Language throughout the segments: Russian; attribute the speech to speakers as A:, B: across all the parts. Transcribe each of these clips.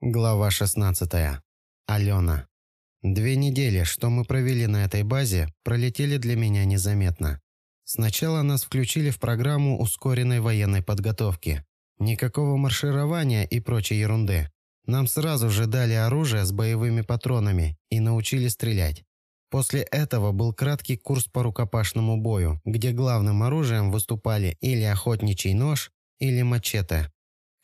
A: Глава 16. Алена. Две недели, что мы провели на этой базе, пролетели для меня незаметно. Сначала нас включили в программу ускоренной военной подготовки. Никакого марширования и прочей ерунды. Нам сразу же дали оружие с боевыми патронами и научили стрелять. После этого был краткий курс по рукопашному бою, где главным оружием выступали или охотничий нож, или мачете.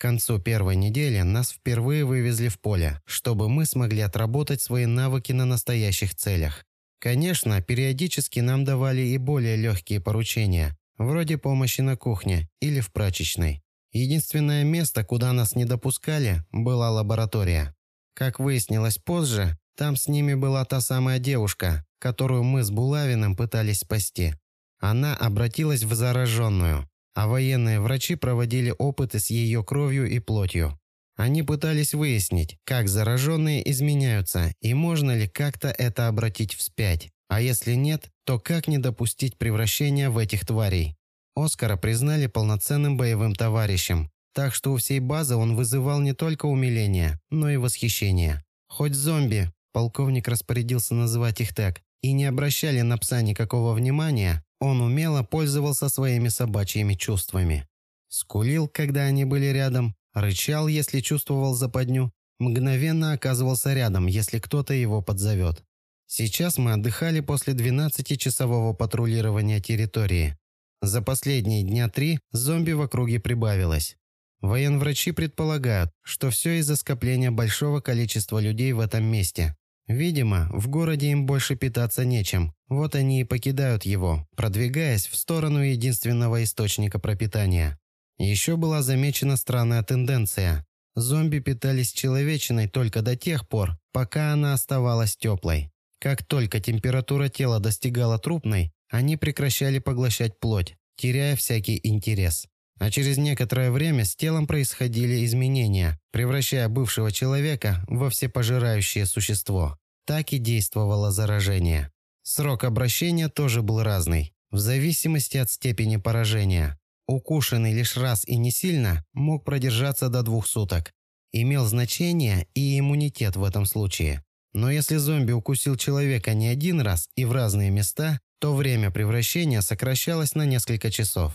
A: Концу первой недели нас впервые вывезли в поле, чтобы мы смогли отработать свои навыки на настоящих целях. Конечно, периодически нам давали и более легкие поручения, вроде помощи на кухне или в прачечной. Единственное место, куда нас не допускали, была лаборатория. Как выяснилось позже, там с ними была та самая девушка, которую мы с Булавиным пытались спасти. Она обратилась в зараженную, а военные врачи проводили опыты с ее кровью и плотью. Они пытались выяснить, как зараженные изменяются и можно ли как-то это обратить вспять, а если нет, то как не допустить превращения в этих тварей. Оскара признали полноценным боевым товарищем, так что у всей базы он вызывал не только умиление, но и восхищение. Хоть зомби, полковник распорядился называть их так, и не обращали на пса никакого внимания, он умело пользовался своими собачьими чувствами. Скулил, когда они были рядом, рычал, если чувствовал западню, мгновенно оказывался рядом, если кто-то его подзовет. Сейчас мы отдыхали после 12-часового патрулирования территории. За последние дня три зомби в округе прибавилось. Военврачи предполагают, что все из-за скопления большого количества людей в этом месте. Видимо, в городе им больше питаться нечем, вот они и покидают его, продвигаясь в сторону единственного источника пропитания. Еще была замечена странная тенденция. Зомби питались человечиной только до тех пор, пока она оставалась теплой. Как только температура тела достигала трупной, они прекращали поглощать плоть, теряя всякий интерес. А через некоторое время с телом происходили изменения, превращая бывшего человека во всепожирающее существо. Так и действовало заражение. Срок обращения тоже был разный, в зависимости от степени поражения. Укушенный лишь раз и не сильно мог продержаться до двух суток. Имел значение и иммунитет в этом случае. Но если зомби укусил человека не один раз и в разные места, то время превращения сокращалось на несколько часов.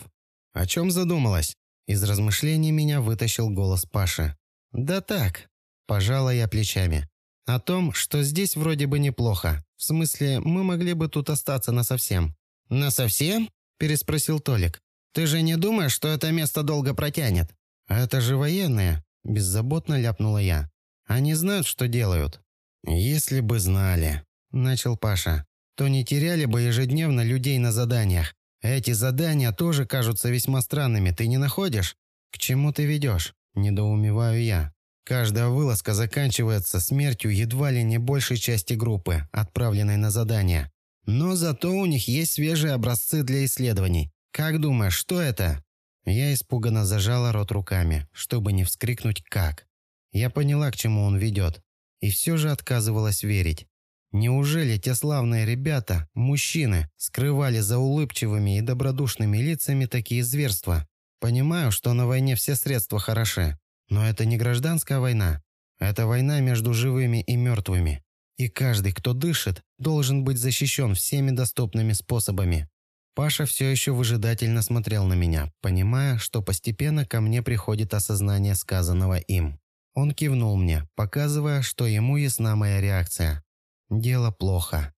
A: «О чем задумалась?» Из размышлений меня вытащил голос Паши. «Да так», – пожала я плечами. «О том, что здесь вроде бы неплохо. В смысле, мы могли бы тут остаться насовсем». «Насовсем?» – переспросил Толик. «Ты же не думаешь, что это место долго протянет?» «Это же военные», – беззаботно ляпнула я. «Они знают, что делают». «Если бы знали», – начал Паша, «то не теряли бы ежедневно людей на заданиях. Эти задания тоже кажутся весьма странными, ты не находишь? К чему ты ведешь? Недоумеваю я. Каждая вылазка заканчивается смертью едва ли не большей части группы, отправленной на задание. Но зато у них есть свежие образцы для исследований. Как думаешь, что это? Я испуганно зажала рот руками, чтобы не вскрикнуть «как». Я поняла, к чему он ведет, и все же отказывалась верить. Неужели те славные ребята, мужчины, скрывали за улыбчивыми и добродушными лицами такие зверства? Понимаю, что на войне все средства хороши, но это не гражданская война. Это война между живыми и мертвыми. И каждый, кто дышит, должен быть защищен всеми доступными способами. Паша все еще выжидательно смотрел на меня, понимая, что постепенно ко мне приходит осознание сказанного им. Он кивнул мне, показывая, что ему ясна моя реакция. Дело плохо.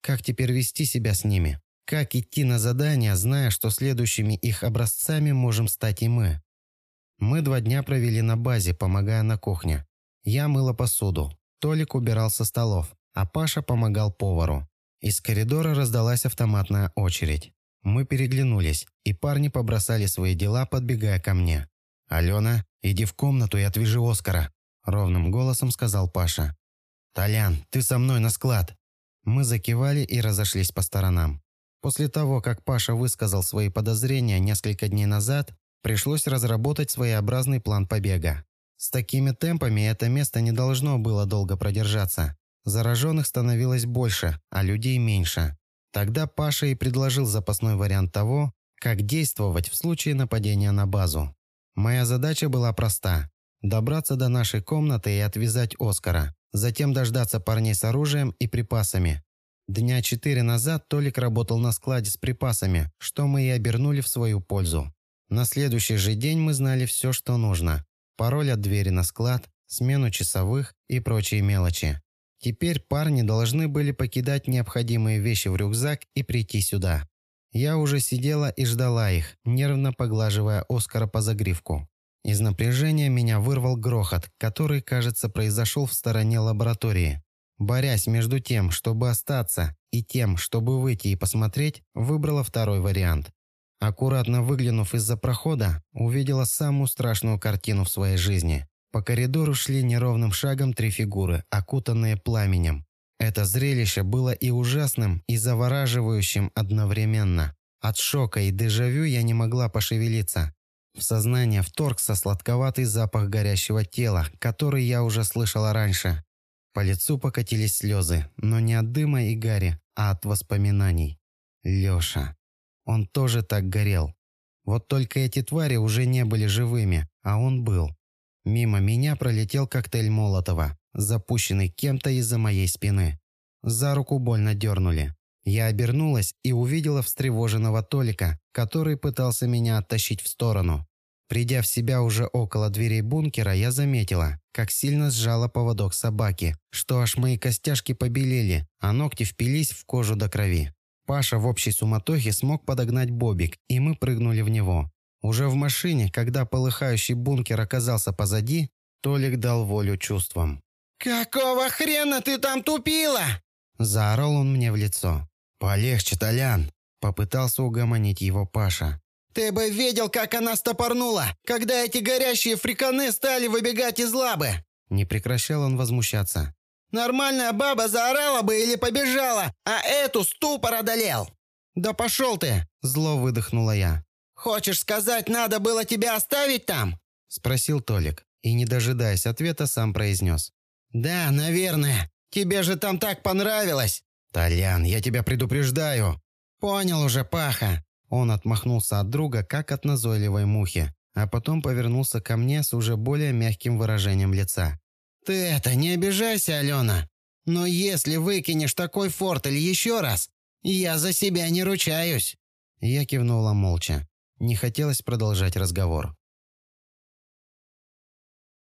A: Как теперь вести себя с ними? Как идти на задания, зная, что следующими их образцами можем стать и мы? Мы два дня провели на базе, помогая на кухне. Я мыла посуду, Толик убирал со столов, а Паша помогал повару. Из коридора раздалась автоматная очередь. Мы переглянулись, и парни побросали свои дела, подбегая ко мне. «Алена, иди в комнату и отвяжи Оскара», – ровным голосом сказал Паша. «Толян, ты со мной на склад!» Мы закивали и разошлись по сторонам. После того, как Паша высказал свои подозрения несколько дней назад, пришлось разработать своеобразный план побега. С такими темпами это место не должно было долго продержаться. Зараженных становилось больше, а людей меньше. Тогда Паша и предложил запасной вариант того, как действовать в случае нападения на базу. Моя задача была проста Добраться до нашей комнаты и отвязать Оскара. Затем дождаться парней с оружием и припасами. Дня четыре назад Толик работал на складе с припасами, что мы и обернули в свою пользу. На следующий же день мы знали все, что нужно. Пароль от двери на склад, смену часовых и прочие мелочи. Теперь парни должны были покидать необходимые вещи в рюкзак и прийти сюда. Я уже сидела и ждала их, нервно поглаживая Оскара по загривку. Из напряжения меня вырвал грохот, который, кажется, произошел в стороне лаборатории. Борясь между тем, чтобы остаться, и тем, чтобы выйти и посмотреть, выбрала второй вариант. Аккуратно выглянув из-за прохода, увидела самую страшную картину в своей жизни. По коридору шли неровным шагом три фигуры, окутанные пламенем. Это зрелище было и ужасным, и завораживающим одновременно. От шока и дежавю я не могла пошевелиться. В сознание вторгся сладковатый запах горящего тела, который я уже слышала раньше. По лицу покатились слезы, но не от дыма и гари, а от воспоминаний. Леша. Он тоже так горел. Вот только эти твари уже не были живыми, а он был. Мимо меня пролетел коктейль Молотова, запущенный кем-то из-за моей спины. За руку больно дернули. Я обернулась и увидела встревоженного Толика, который пытался меня оттащить в сторону. Придя в себя уже около дверей бункера, я заметила, как сильно сжала поводок собаки, что аж мои костяшки побелели, а ногти впились в кожу до крови. Паша в общей суматохе смог подогнать Бобик, и мы прыгнули в него. Уже в машине, когда полыхающий бункер оказался позади, Толик дал волю чувствам.
B: «Какого хрена ты там тупила?»
A: Заорал он мне в лицо. «Полегче, Толян!» Попытался угомонить его Паша.
B: «Ты бы видел, как она стопорнула, когда эти горящие фриканы стали выбегать из лабы!»
A: Не прекращал он возмущаться.
B: «Нормальная баба заорала бы или побежала, а эту ступор одолел!»
A: «Да пошел ты!» Зло выдохнула я.
B: «Хочешь сказать, надо было тебя оставить там?»
A: Спросил Толик и, не дожидаясь ответа, сам произнес.
B: «Да, наверное. Тебе же там так понравилось!»
A: «Толян, я тебя предупреждаю!»
B: «Понял уже, Паха!»
A: Он отмахнулся от друга, как от назойливой мухи, а потом повернулся ко мне с уже более мягким выражением лица.
B: «Ты это, не обижайся, Алена! Но если выкинешь такой фортель еще раз, я за себя не ручаюсь!»
A: Я кивнула молча. Не хотелось продолжать разговор.